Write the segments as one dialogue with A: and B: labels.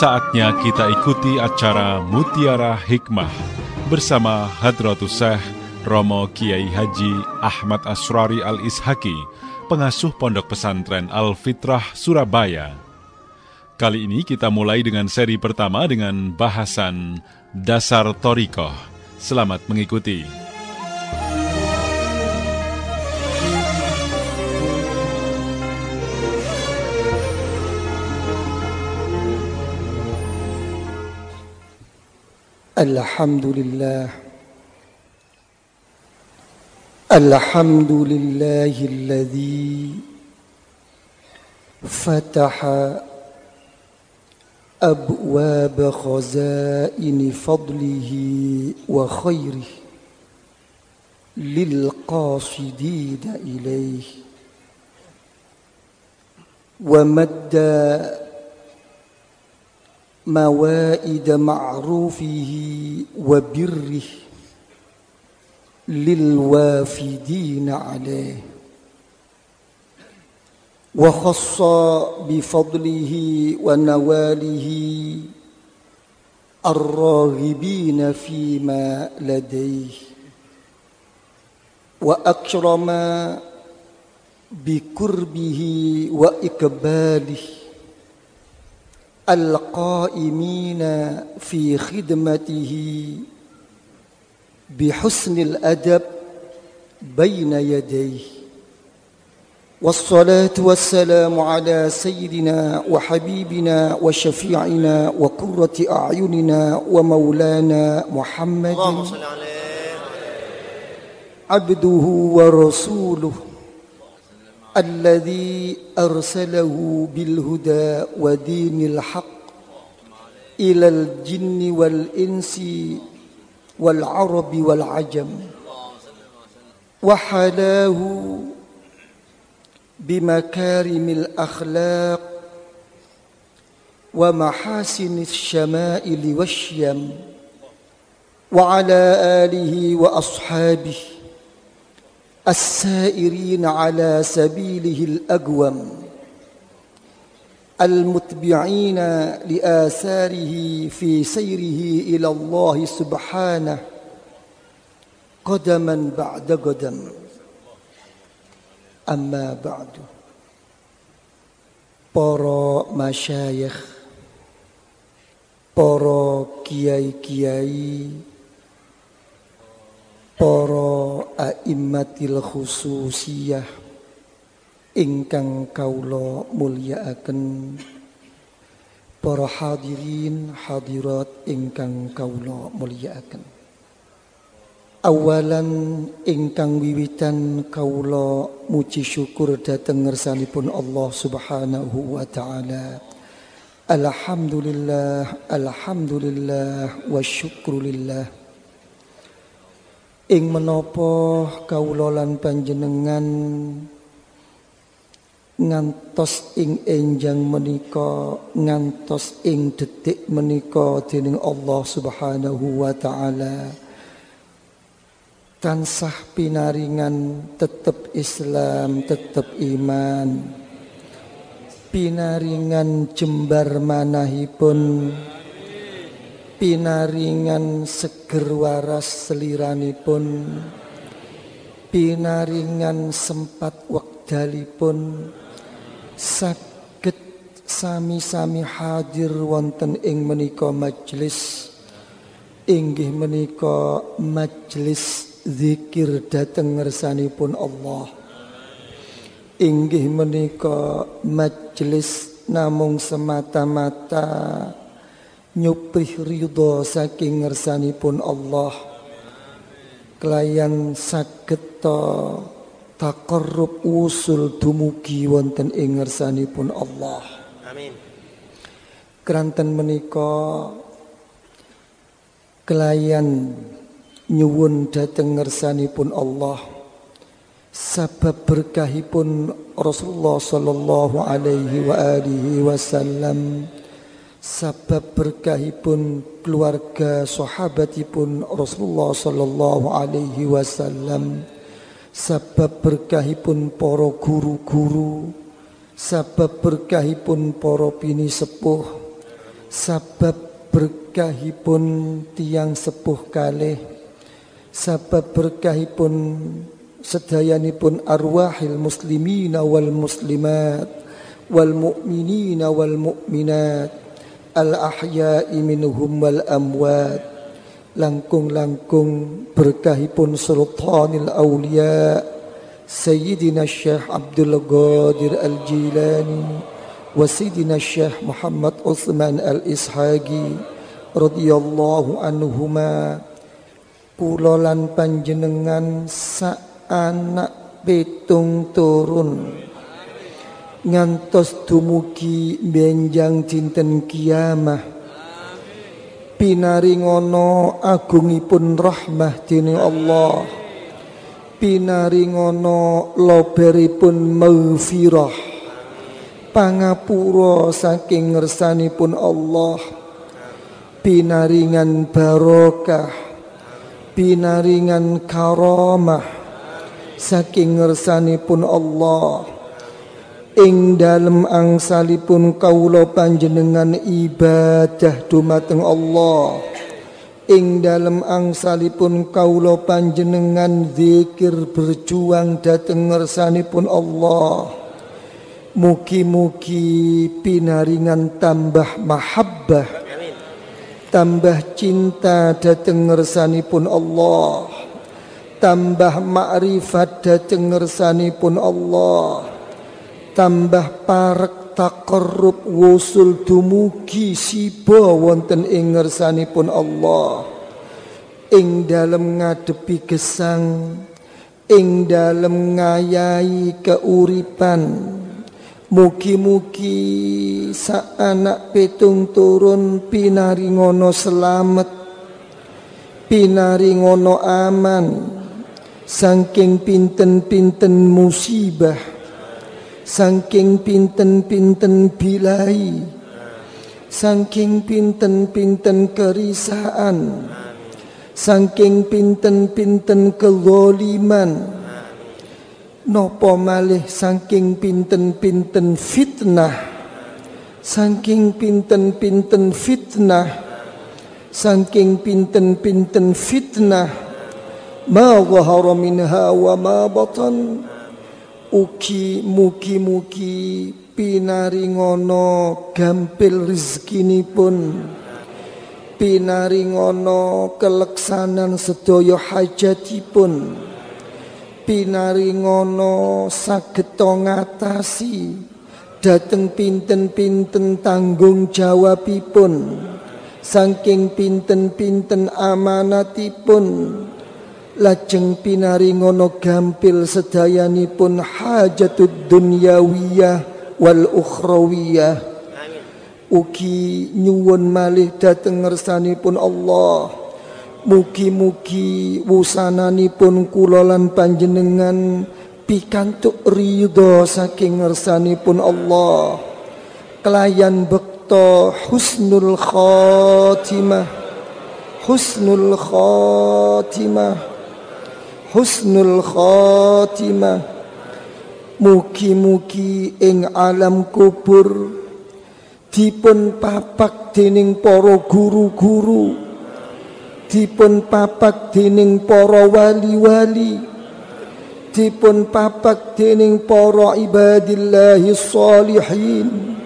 A: Saatnya kita ikuti acara Mutiara Hikmah bersama Hadratus Syekh Romo Kiai Haji Ahmad Asrari Al-Ishaki, pengasuh Pondok Pesantren Al-Fitrah Surabaya. Kali ini kita mulai dengan seri pertama dengan bahasan Dasar Torikoh. Selamat mengikuti.
B: الحمد لله. الحمد لله الذي فتح أبواب خزائن فضله وخيره للقاصدين إليه ومد موائد معروفه وبره للوافدين عليه وخص بفضله ونواله الراغبين فيما لديه واكرم بكربه واقباله القائمين في خدمته بحسن الأدب بين يديه. والصلاة والسلام على سيدنا وحبيبنا وشفيعنا وقرة أعيننا ومولانا محمد عبده ورسوله. الذي أرسله بالهدى ودين الحق إلى الجن والإنس والعرب والعجم وحلاه بمكارم الأخلاق ومحاسن الشمائل والشيم وعلى آله وأصحابه السائرين على سبيله الأقوم المتبعين لآثاره في سيره إلى الله سبحانه قدما بعد قدم. أما بعد para masyayikh para kiai-kiai para a'immatil khususiyah ingkang kaula mulyakaken para hadirin hadirat ingkang kaula mulyakaken awalan ingkang wiwitan kaula muji syukur dhateng ngersanipun Allah Subhanahu wa taala. Alhamdulillah alhamdulillah wa syukrulillah ing menapa kawula lan panjenengan ngantos ing enjang menika ngantos ing detik menika dening Allah Subhanahu wa taala. Tansah pinaringan tetep Islam tetep iman. Pinaringan jembar manahipun pinaringan seger waras seliranipun. Pinaringan sempat wekdalipun. Saged sami-sami hadir wonten ing menika majelis inggih menika majelis zikir dhateng ngersanipun Allah. Inggih menika majelis namung semata-mata nyuprih ridho saking ngersanipun Allah. Kelayan saged taqarrub usul dumugi wonten ing ngersanipun Allah. Amin. Keranten menika kelayan nyuwun dhateng ngersanipun Allah. Sabab berkahipun Rasulullah sallallahu alaihi wa alihi wasallam sabab berkahipun keluarga sahabatipun Rasulullah sallallahu alaihi wasallam. Sabab berkahipun para guru-guru. Sabab berkahipun para pini sepuh. Sabab berkahipun tiang sepuh kalih. Sabab berkahipun sedayanipun arwahil muslimina wal muslimat wal mu'minina wal mu'minat al ahya'i minhum wal amwat langkung-langkung berkahipun sultanil awliya Sayyidina Syekh Abdul Qadir Al-Jilani wa Sayyidina Syekh Muhammad Uthman Al-Ishaqi radhiyallahu anhuma. Kula lan panjenengan sak anak pitung turun ngantos dumugi benjang dinten kiamah. Pinaringono agungipun rahmah dening Allah. Pinaringono loberipun maghfirah. Pangapura saking ngersanipun Allah. Pinaringan barokah. Pinaringan karamah. Saking ngersanipun Allah ing dalem angsalipun kawula panjenengan ibadah dumateng Allah. Ing dalem angsalipun kawula panjenengan zikir berjuang dhateng ngersanipun Allah. Mugi-mugi pinaringan tambah mahabbah tambah cinta dhateng ngersanipun Allah tambah makrifat dhateng ngersanipun Allah tambah parek takarrub wusul dumugi siba wonten ing ngersanipun Allah. Ing dalem ngadepi gesang ing dalem ngayahi keuripan. Mugi-mugi sa anak petung turun pinari ngono selamat pinari ngono aman saking pinten-pinten musibah Saking pinten-pinten bilai. Saking pinten-pinten kerisaan. Saking pinten-pinten kezoliman. Nopo malih saking pinten-pinten fitnah? Saking pinten-pinten fitnah? Saking pinten-pinten fitnah? Ma zahara minha wa ma batan Ugi mugi-mugi pinaringono gampil pun Pinaringono keleksanan sedaya hajatipun. Pinaringono sageta ngatasi Dateng pinten-pinten tanggung jawabipun Saking pinten-pinten amanatipun lajeng pinaringono gampil sedayanipun hajatud dunyawiyah wal ukhrawiyah. Ugi nyuwun malih dhateng ngersanipun Allah. Mugi-mugi wusananipun kula lan panjenengan pikantuk ridho saking ngersanipun Allah. Kelayan bekto husnul khatimah. Husnul khatimah husnul khatimah. Mugi-mugi ing alam kubur dipun papak dening para guru-guru dipun papak dening para wali-wali dipun papak dening para ibadillahi salihin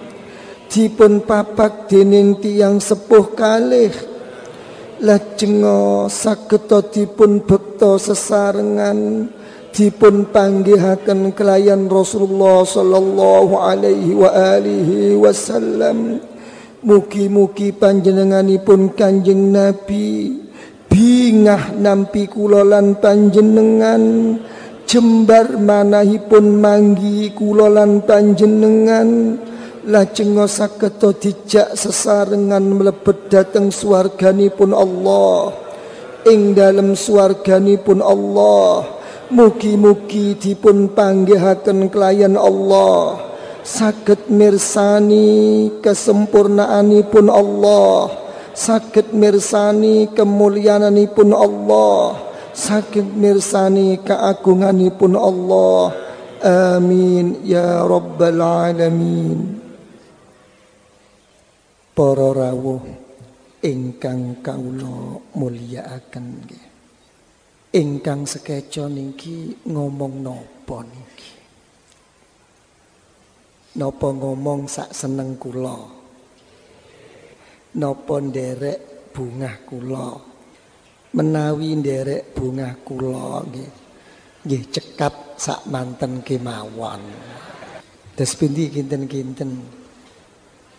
B: dipun papak dening tiang sepuh kalih lajeng sageta dipun bekta sesarengan dipun panggihaken kelayan Rasulullah sallallahu alaihi wa alihi wasallam. Mugi-mugi panjenenganipun Kanjeng Nabi bingah nampi kula lan panjenengan. Jembar manahipun manggi kula lan panjenengan lajeng saged dijak sesarengan mlebet dhateng swarganipun Allah. Ing dalem swarganipun Allah mugi-mugi dipun panggihaken kelayan Allah. Saged mirsani kesempurnaanipun Allah. Saged mirsani kemuliaanipun Allah. Saged mirsani keagunganipun Allah. Amin ya rabbal alamin para rawuh ingkang kawula mulyakaken nggih. Ingkang sekeca niki ngomong napa niki? Napa ngomong sak seneng kula? Napa nderek bungah kula? Menawi nderek bungah kula nggih nggih cekap sak manten kemawon. Des pundi kinten-kinten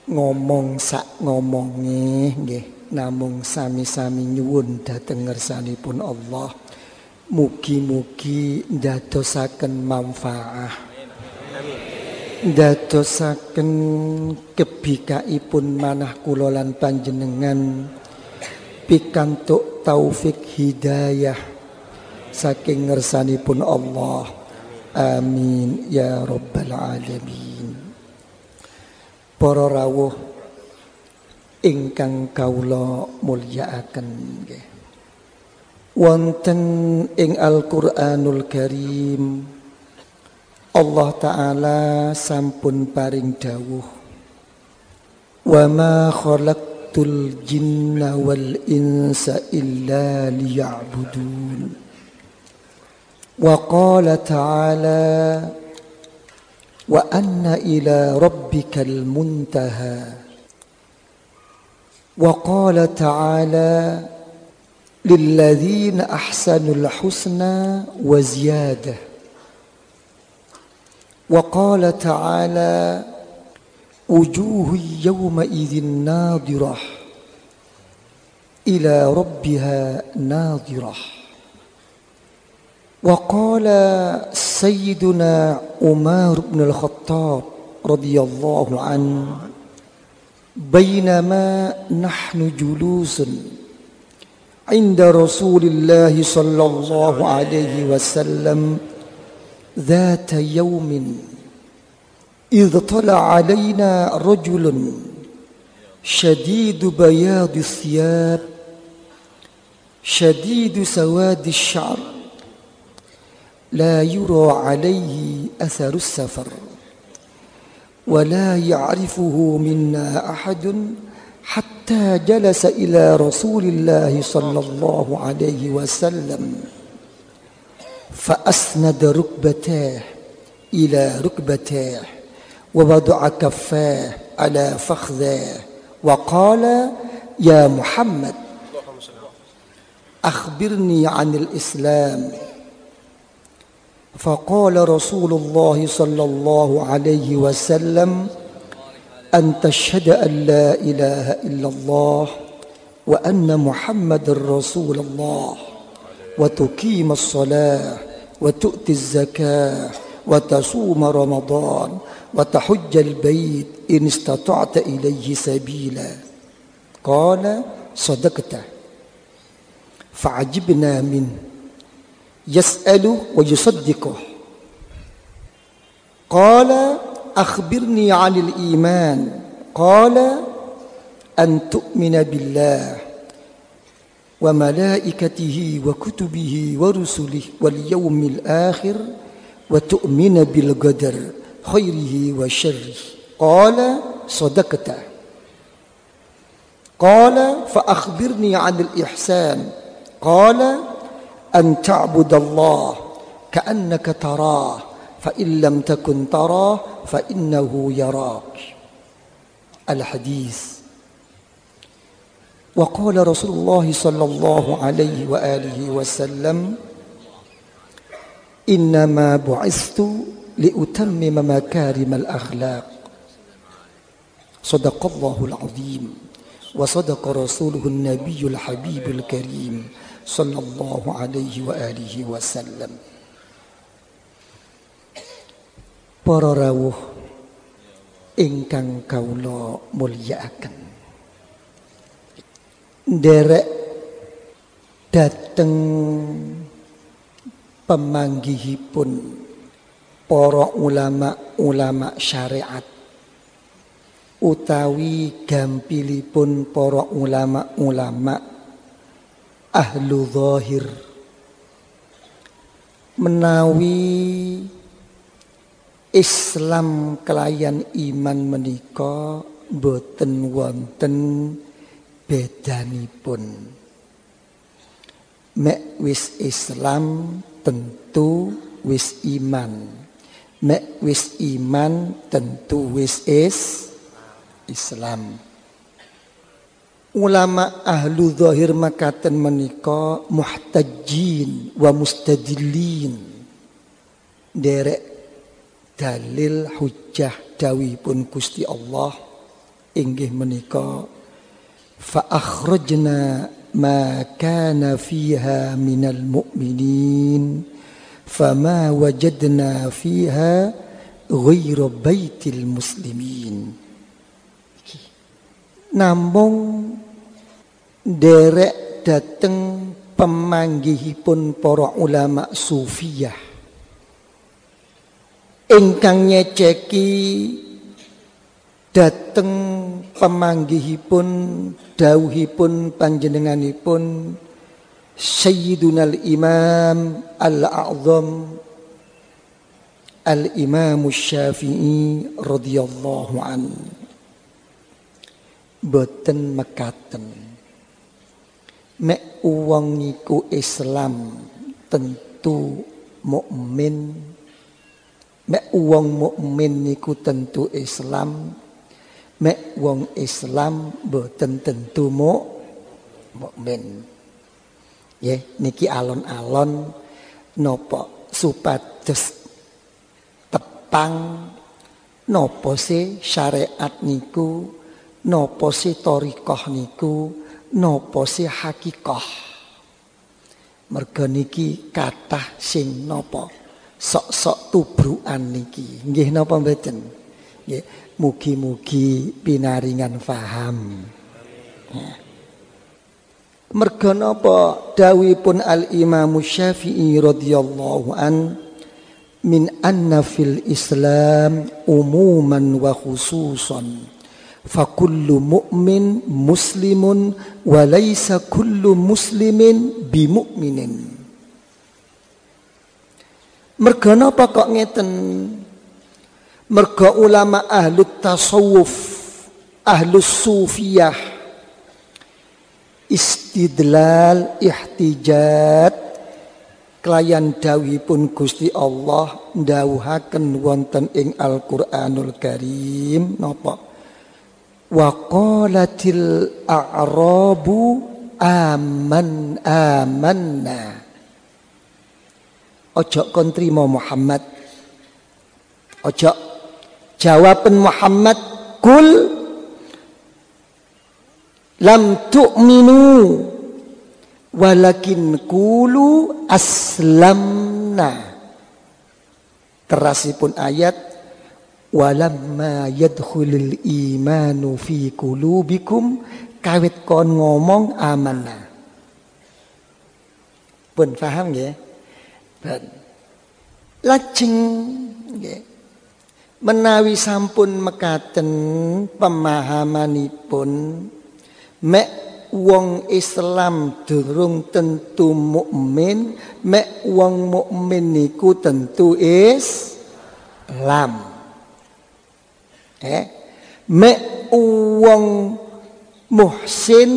B: ngomong sak ngomonge nggih. Namung sami-sami nyuwun dhateng ngersanipun Allah. Mugi-mugi ndadosaken manfaah ndadosaken kebikaipun manah kula lan panjenengan. Pikantuk taufik hidayah saking ngersanipun Allah. Amin ya rabbal alamin para rawuh ingkang kawula mulyakaken nggih. Wonten ing Al-Qur'anul Karim Allah taala sampun paring dawuh wa ma khalaqtul jinna wal insa illa liya'budun. Wa qala ta'ala وأن إلى ربك المنتهى. وقال تعالى للذين أحسنوا الحسنى وزيادة. وقال تعالى وجوه يومئذ ناظرة. إلى ربها ناظرة. وقال سيدنا عمر بن الخطاب رضي الله عنه بينما نحن جلوس عند رسول الله صلى الله عليه وسلم ذات يوم إذ طلع علينا رجل شديد بياض الثياب شديد سواد الشعر لا يرى عليه أثر السفر ولا يعرفه منا أحد حتى جلس إلى رسول الله صلى الله عليه وسلم فأسند ركبتاه إلى ركبتاه ووضع كفاه على فخذاه وقال يا محمد أخبرني عن الإسلام. فقال رسول الله صلى الله عليه وسلم أن تشهد أن لا إله إلا الله وأن محمد رسول الله وتقيم الصلاة وتؤتي الزكاة وتصوم رمضان وتحج البيت إن استطعت إليه سبيلا. قال صدقت فعجبنا منه. يسأل ويصدقه قال أخبرني عن الإيمان. قال أن تؤمن بالله وملائكته وكتبه ورسله واليوم الآخر وتؤمن بالقدر خيره وشره. قال صدقت. قال فأخبرني عن الإحسان. قال أن تعبد الله كأنك تراه فإن لم تكن تراه فإنه يراك. الحديث. وقال رسول الله صلى الله عليه وآله وسلم إنما بعثت لأتمم مكارم الأخلاق. صدق الله العظيم وصدق رسوله النبي الحبيب الكريم. Sallallahu alaihi wa alihi wasallam. Para rawuh ingkang kawula mulyakaken nderek dateng pemanggihipun para ulama-ulama syariat utawi gampilipun para ulama-ulama ahlu zahir. Menawi Islam kelayan iman menika boten wonten bedanipun. Mek wis Islam tentu wis iman. Mek wis iman tentu wis is Islam ulama ahlu zahir makaten menika muhtajin wa mustadillin. Derek dalil hujjah pun Gusti Allah inggih menika fa akhrajna ma kana fiha minal mu'minin fama wajadna fiha ghairu baitil muslimin. Namung derek dateng pemanggihipun para ulama sufiyah. Ingkang nyeceki dateng pemanggihipun dawuhipun panjenenganipun Sayyidunal Imam Al-A'zam Al-Imam Syafi'i radhiyallahu an. Boten mekaten mek uang niku Islam tentu mukmin. Mek uang mukmin niku tentu Islam. Mek wong Islam boten tentu mu mukmin. Ya niki alon-alon nopo supados tepang nopo si syariat niku nopo si torikoh niku nopo si hakikah? Merga niki sing nopo sok-sok tubrukan niki. Nggih napa mboten? Nggih mugi-mugi pinaringan faham. Ya. merga napa dawuhipun al Imam Syafi'i radhiyallahu an min anna fil Islam umuman wa khususan fakullu mu'min muslimun wa laisa kullu muslimin bimu'minin. Merga napa kok ngeten? Merga ulama ahlu tasawuf ahlu sufiyah. Istidlal ihtijat. Kelayan pun Gusti Allah ndawuhaken wonten ing Al-Qur'anul Karim. Napa wa qalatil a'rabu aman amanna. Ojo kon trimo Muhammad. Ojo jawaban Muhammad kul lam tu'minu walakin kulu aslamna. Terasipun ayat walamma yadkhulul imanu fi qulubikum kawit kon ngomong amanah pun paham ya ben lajeng nggih. Menawi sampun mekaten pemahamanipun mek wong Islam durung tentu mukmin mek wong mukmin niku tentu Islam eh? Mek wong muhsin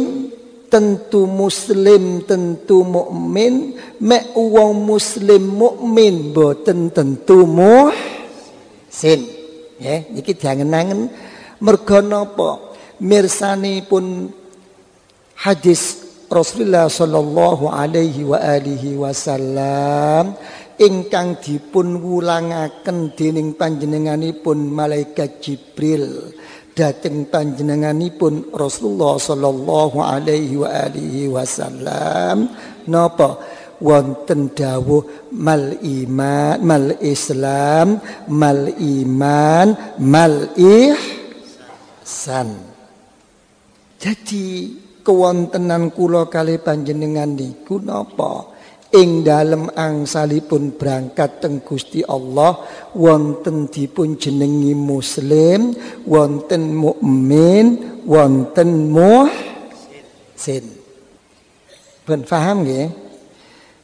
B: tentu muslim tentu mukmin. Mek wong muslim mukmin boten tentu muhsin. Ya niki diangen-angen. Merga napa? Pun hadis Rasulullah sallallahu alaihi wa alihi wasallam ingkang dipun wulangaken dening panjenenganipun malaikat Jibril. Dhateng panjenenganipun Rasulullah sallallahu alaihi wa alihi wasallam. Napa? Wonten dawuh mal iman mal islam mal iman mal ihsan. Jadi kewontenan kula kali panjenengan niku napa ing dalem angsalipun berangkat teng Gusti Allah wonten dipun jenengi muslim wonten mukmin wonten muhsin. Ben paham nggih?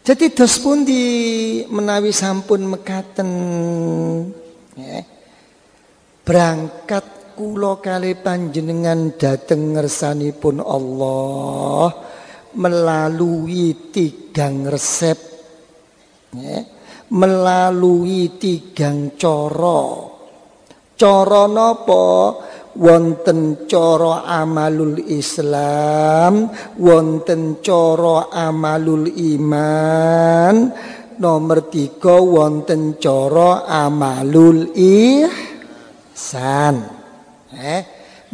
B: Jadi dos pundi menawi sampun mekaten berangkat kula kali panjenengan dateng ngersanipun Allah melalui tigang resep. Ya, melalui tigang coro. Coro nopo? Wonten coro amalul Islam wonten coro amalul iman. Nomor tiga wonten coro amalul ihsan. Eh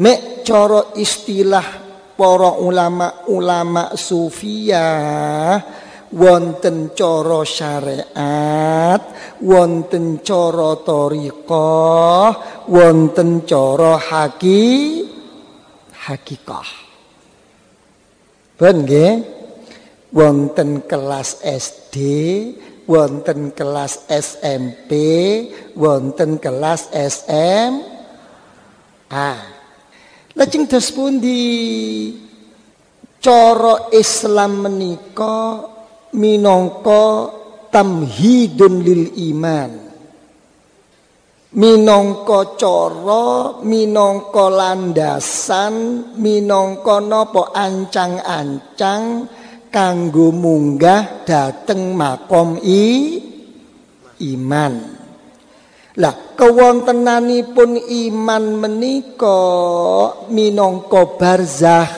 B: mek coro istilah para ulama-ulama sufiyah wonten cara syariat wonten cara thariqah wonten cara haki hakikah. Ben nggih? Wonten kelas SD wonten kelas SMP wonten kelas SM ah lajeng dos pundi? Cara Islam menika minangka tamhidun lil iman. Minangka cara minangka landasan minangka napa ancang-ancang kanggo munggah dateng makom i iman lah kewontenanipun iman menika minangka barzah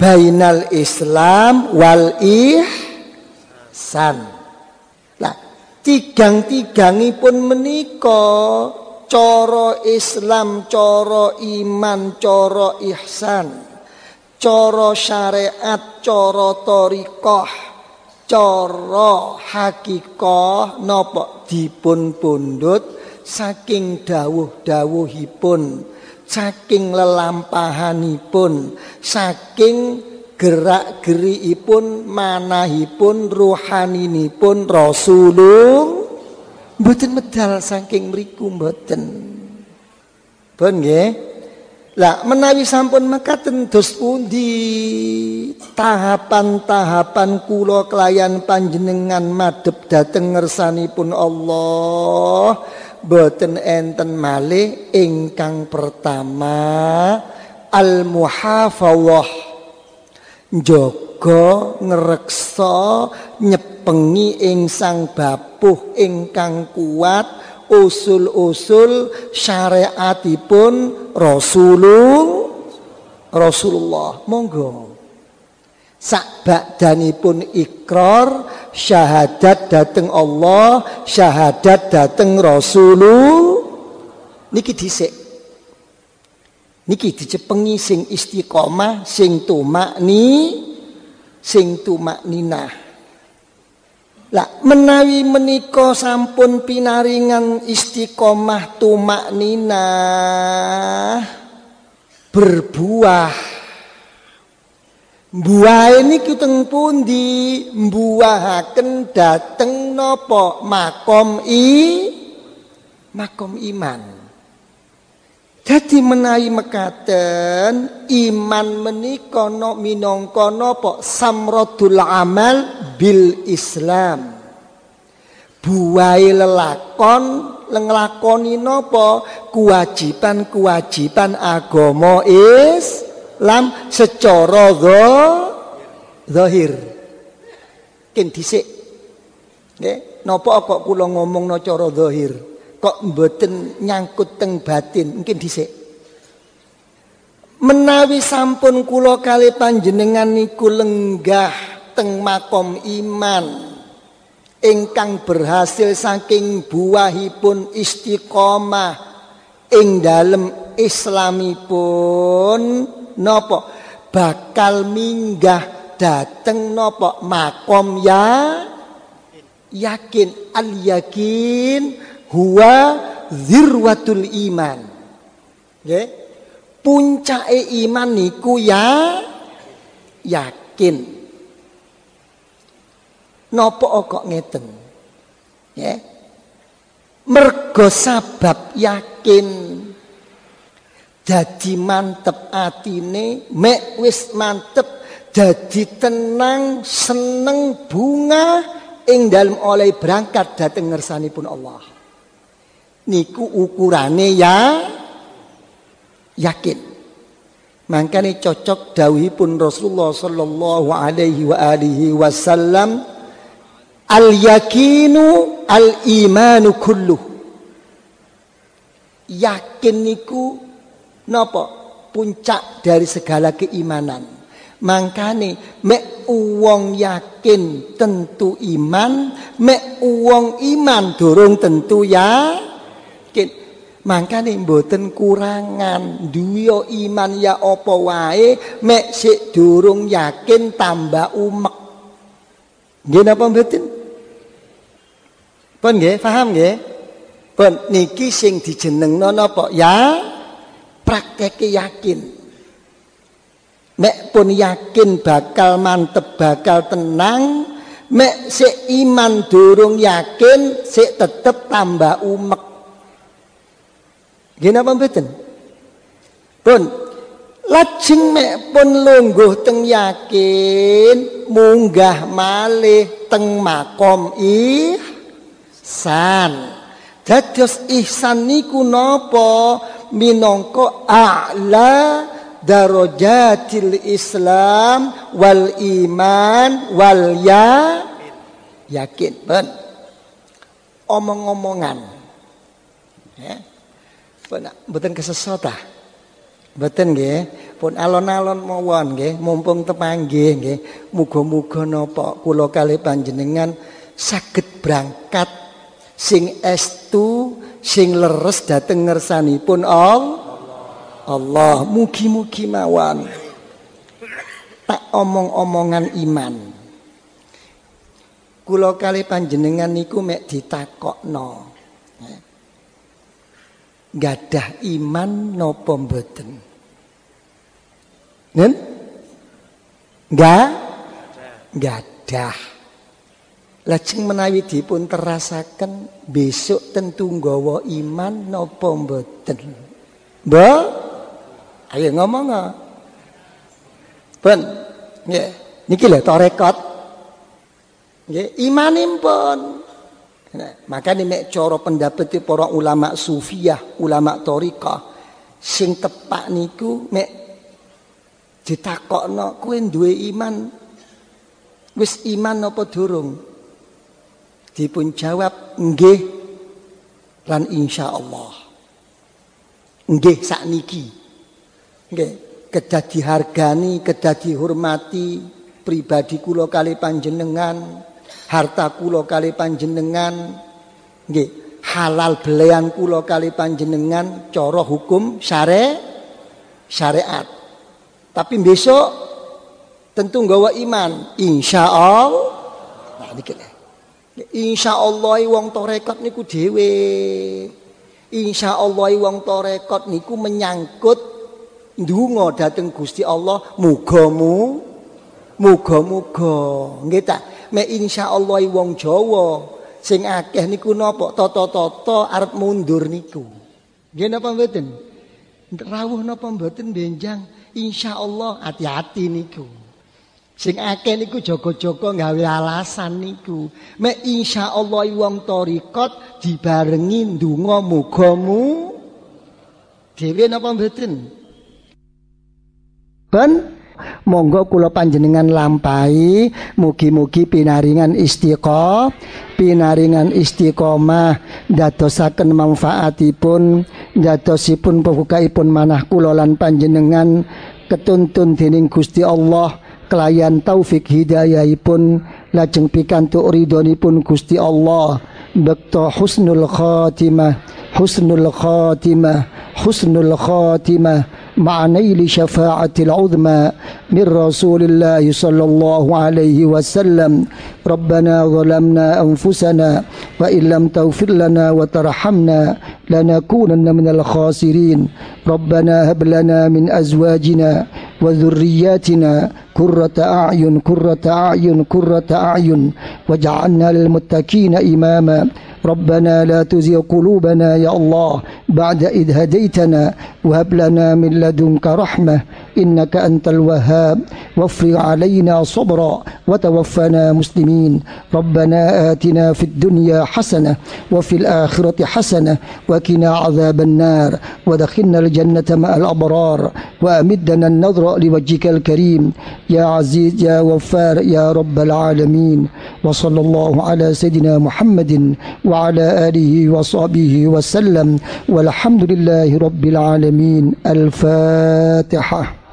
B: bainal Islam wal ihsan. Lah, tigang-tigangipun menika cara Islam, cara iman, cara ihsan, cara syariat, cara thariqah, cara hakikah napa dipun pundhut saking dawuh-dawuhipun saking lelampahanipun saking gerak-gerikipun manahipun rohaninipun rasulung mboten medal saking mriku mboten. Pun nggih lah menawi sampun mekaten dos pundi? Tahapan-tahapan kula kelayan panjenengan madhep dhateng ngersanipun Allah boten enten malih ingkang pertama al muhafawah jaga ngreksa nyepengi ing sang bapuh ingkang kuat usul-usul syariatipun Rasulullah. Rasulullah. Monggo. Sak pun ikrar syahadat dateng Allah syahadat dateng Rasulullah. Niki dhisik. Niki dicepengi sing istiqomah sing tumakni sing tumakninah lah menawi menika sampun pinaringan istiqomah tumakninah berbuah. Buah ini teng pundi? Mbuahaken dateng nopo makom i makom iman. Jadi menawi mekaten iman menika no minangka napa samradul amal bil Islam. Buai lelakon nglakoni napa kewajiban-kewajiban agama is lam secara zahir. Ken dhisik. Nggih, napa kok kula ngomongno cara zahir? Kok mboten nyangkut teng batin? Mungkin dhisik. Menawi sampun kula kali panjenengan niku lenggah teng makom iman ingkang berhasil saking buahipun istiqomah ing dalem islamipun nopo bakal minggah dateng nopo makom ya yakin al yakin huwa zirwatul iman. Nggih puncake iman niku ya yakin. Nopo kok ngeten? Nggih mergo sabab yakin. Jadi mantep atine, mek wis mantep jadi tenang, seneng bunga ing dalem oleh berangkat dateng ngersanipun Allah. Niku ukurane ya yakin. Makanya cocok pun Rasulullah sallallahu alaihi wa alihi wasallam al yakinu al imanu kullu yakin niku napa? Puncak dari segala keimanan. Mangkane mek uwong yakin tentu iman, mek uwong iman durung tentu ya. Mangkane mboten kurangan duyo iman ya apa wae mek sik durung yakin tambah umek. Nggih napa mboten? Pun nggih, paham nggih? Pun niki sing dijenengno napa? Ya praktek yakin. Mek pun yakin bakal mantep bakal tenang Mek si iman durung yakin si tetep tambah umek Gini apa betul? Pun Lajeng mek pun lungguh teng yakin Munggah malih teng makom ihsan. Dados ihsan niku napa? Minangka a'la darajatil Islam wal iman wal ya yakin. Ben omong-omongan. Ya mboten kesesota mboten nggih. Pun alon-alon mawon nggih mumpung tepanggih nggih. Muga-muga napa kula kali panjenengan saged berangkat sing estu sing leres dhateng ngersanipun Allah Allah. Mugi-mugi mawon. Tak omong-omongan iman. Kula kali panjenengan niku mek ditakokno gadah iman napa mboten Nen? Enggak? Gadah. Lajeng menawi dipun terasaken besok tentu nggawa iman napa mboten? Mbok Ayo ngomong Pun nggih niki lho torekot. Nggih imanipun. Nah, maka ini mek cara pendapat para ulama sufiyah, ulama torika sing tepak niku mek ditakokno kowe duwe iman wis iman apa durung? Dipun jawab nggih lan insyaallah. Nggih sakniki. Nggih, kedah dihargani, kedah dihormati pribadi kula kali panjenengan, harta kula kali panjenengan. Nggih, halal belean kula kali panjenengan cara hukum syare syariat. Tapi besok tentu nggawa iman, insyaallah. Nah niki Insya Allah wong torekot niku. Insya Allah wong torekot niku menyangkut ndonga dhateng Gusti Allah muga-mu muga-muga nggih mek insyaallah wong Jawa sing akeh niku napa? Tata-tata arep mundur niku. Nggih napa mboten? Rawuh napa mboten benjang? Insyaallah hati-hati niku. Sing akeh niku jaga-jaga gawe alasan niku. Mek insyaallah wong torikot dibarengi ndonga muga-mu. Dhewe napa mboten? Ben monggo kula panjenengan lampahi mugi-mugi pinaringan istiqomah pinaringan istiqomah dadosaken manfaatipun dadosipun pembukaipun manah kula lan panjenengan ketuntun dening Gusti Allah kelayan taufik hidayahipun lajeng pikantuk ridhonipun Gusti Allah bekto husnul khatimah husnul khatimah husnul khatimah مع نيل شفاعة العظمى من رسول الله صلى الله عليه وسلم. ربنا ظلمنا أنفسنا وإن لم تغفر لنا وترحمنا لنكونن من الخاسرين. ربنا هب لنا من أزواجنا وذرياتنا كرة أعين كرة أعين كرة أعين واجعلنا للمتقين إماما. ربنا لا تزغ قلوبنا يا الله بعد إذ هديتنا وهب لنا من لدنك رحمة إنك أنت الوهاب. وافرغ علينا صبرا وتوفنا مسلمين. ربنا آتنا في الدنيا حسنة وفي الآخرة حسنة وكنا عذاب النار. ودخلنا الجنة مع الأبرار وأمدنا النظر لوجهك الكريم. يا عزيز يا وفار يا رب العالمين. وصلى الله على سيدنا محمد وعلى آله وصحبه وسلم. والحمد لله رب العالمين. الفاتحة.